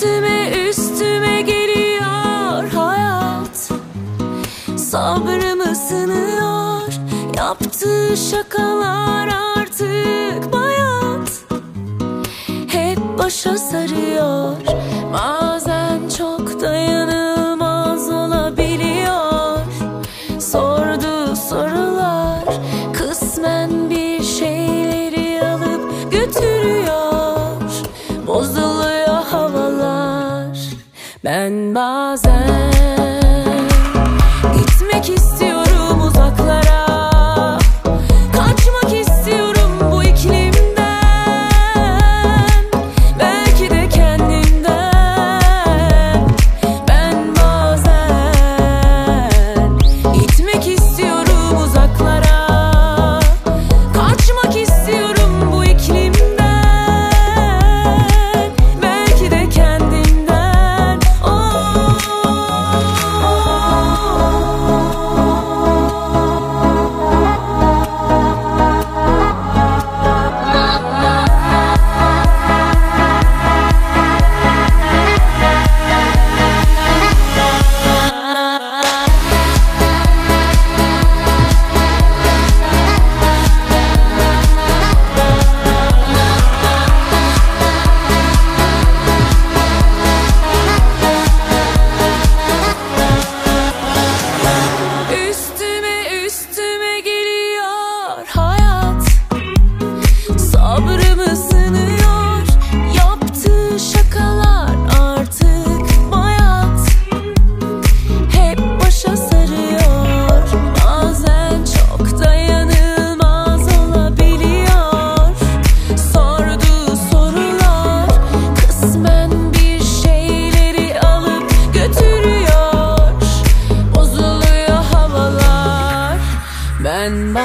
Üstüme üstüme geliyor hayat. Sabrımı sınıyor Yaptığı şakalar artık bayat. Hep başa sarıyor. Bazen çok dayanılmaz olabiliyor. Sorduğu sorular Kısmen Ben bazen gitmek istiyorum. And